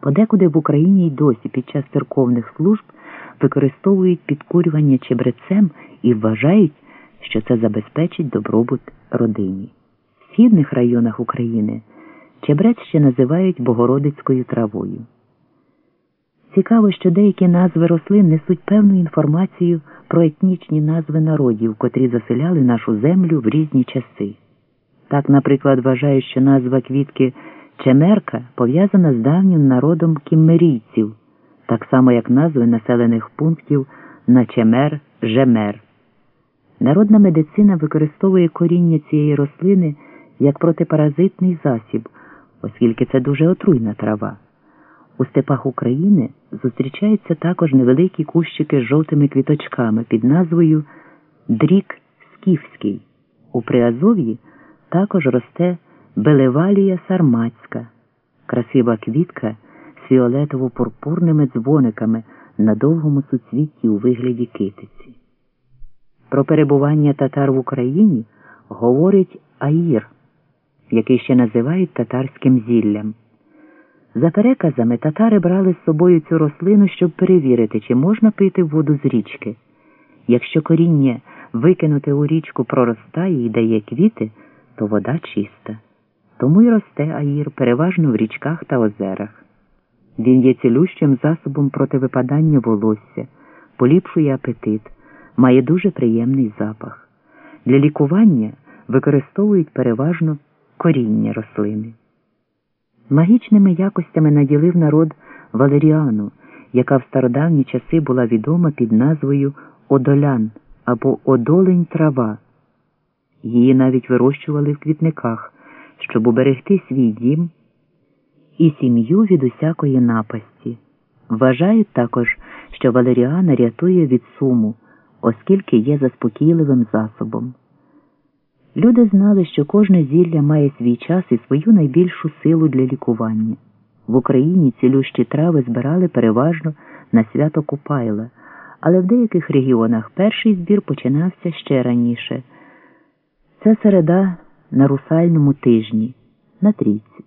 Подекуди в Україні й досі під час церковних служб використовують підкурювання чебрецем і вважають, що це забезпечить добробут родині. В східних районах України чебрець ще називають богородицькою травою. Цікаво, що деякі назви рослин несуть певну інформацію про етнічні назви народів, котрі заселяли нашу землю в різні часи. Так, наприклад, вважають, що назва квітки Чемерка пов'язана з давнім народом кіммерійців, так само як назви населених пунктів Начемер, Жемер. Народна медицина використовує коріння цієї рослини як протипаразитний засіб, оскільки це дуже отруйна трава. У степах України зустрічаються також невеликі кущики з жовтими квіточками під назвою Дрік Скіфський. У Приазов'ї також росте Белевалія сармацька, красива квітка з фіолетово-пурпурними дзвониками на довгому суцвітті у вигляді китиці. Про перебування татар в Україні говорить Аїр, який ще називають татарським зіллям. За переказами татари брали з собою цю рослину, щоб перевірити, чи можна пити воду з річки. Якщо коріння викинути у річку проростає і дає квіти, то вода чиста. Тому й росте аїр переважно в річках та озерах. Він є цілющим засобом проти випадання волосся, поліпшує апетит, має дуже приємний запах. Для лікування використовують переважно коріння рослини. Магічними якостями наділив народ Валеріану, яка в стародавні часи була відома під назвою Одолян або Одолень трава. Її навіть вирощували в квітниках, щоб уберегти свій дім і сім'ю від усякої напасті. Вважають також, що Валеріана рятує від суму, оскільки є заспокійливим засобом. Люди знали, що кожне зілля має свій час і свою найбільшу силу для лікування. В Україні цілющі трави збирали переважно на свято Купайла, але в деяких регіонах перший збір починався ще раніше. Це середа на русальному тижні, на трійці.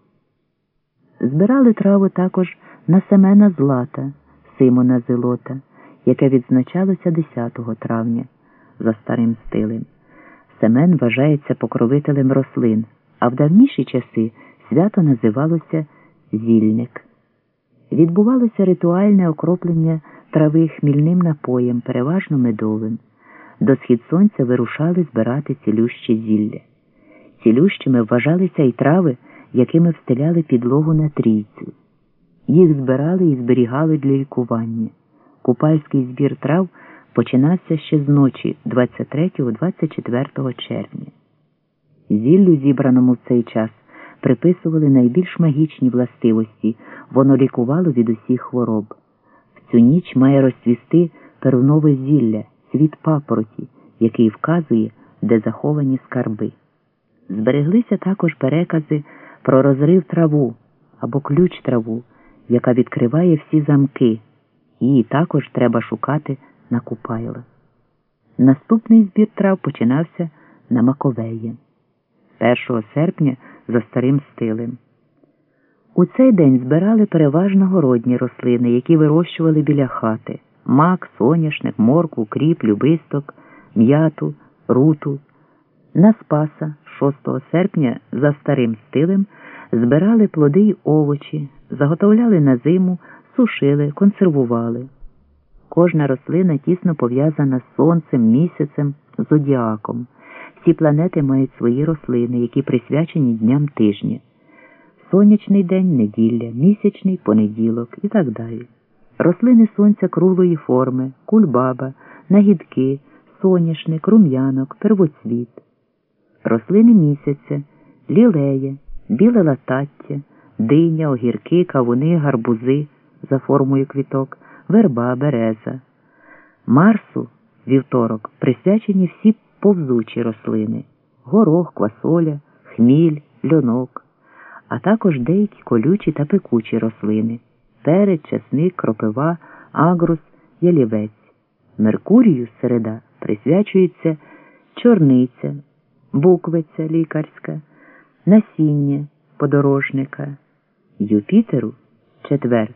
Збирали траву також на семена Злата, Симона Зелота, яке відзначалося 10 травня за старим стилем. Семен вважається покровителем рослин, а в давніші часи свято називалося Зільник. Відбувалося ритуальне окроплення трави хмільним напоєм, переважно медовим. До схід сонця вирушали збирати цілющі зілля. Цілющими вважалися й трави, якими встеляли підлогу на трійцю. Їх збирали і зберігали для лікування. Купальський збір трав починався ще з ночі 23-24 червня. Зіллю, зібраному в цей час, приписували найбільш магічні властивості, воно лікувало від усіх хвороб. В цю ніч має розцвісти перунове зілля, світ папороті, який вказує, де заховані скарби. Збереглися також перекази про розрив траву або ключ траву, яка відкриває всі замки. Її також треба шукати на Купайла. Наступний збір трав починався на Маковеї 1 серпня за старим стилем. У цей день збирали переважно городні рослини, які вирощували біля хати мак, соняшник, морку, кріп, любисток, м'яту, руту. На Спаса 6 серпня за старим стилем збирали плоди й овочі, заготовляли на зиму, сушили, консервували. Кожна рослина тісно пов'язана з сонцем, місяцем, зодіаком. Всі планети мають свої рослини, які присвячені дням тижня. Сонячний день, неділя, місячний понеділок і так далі. Рослини сонця круглої форми, кульбаба, нагідки, соняшник, рум'янок, первоцвіт. Рослини місяця, лілея, біле латаття, диня, огірки, кавуни, гарбузи за формою квіток верба, береза. Марсу вівторок присвячені всі повзучі рослини горох, квасоля, хміль, льонок, а також деякі колючі та пекучі рослини перець, чесник, кропива, агрус, ялівець. Меркурію середа присвячується чорниця, буквиця лікарська, насіння подорожника, Юпітеру Четвер.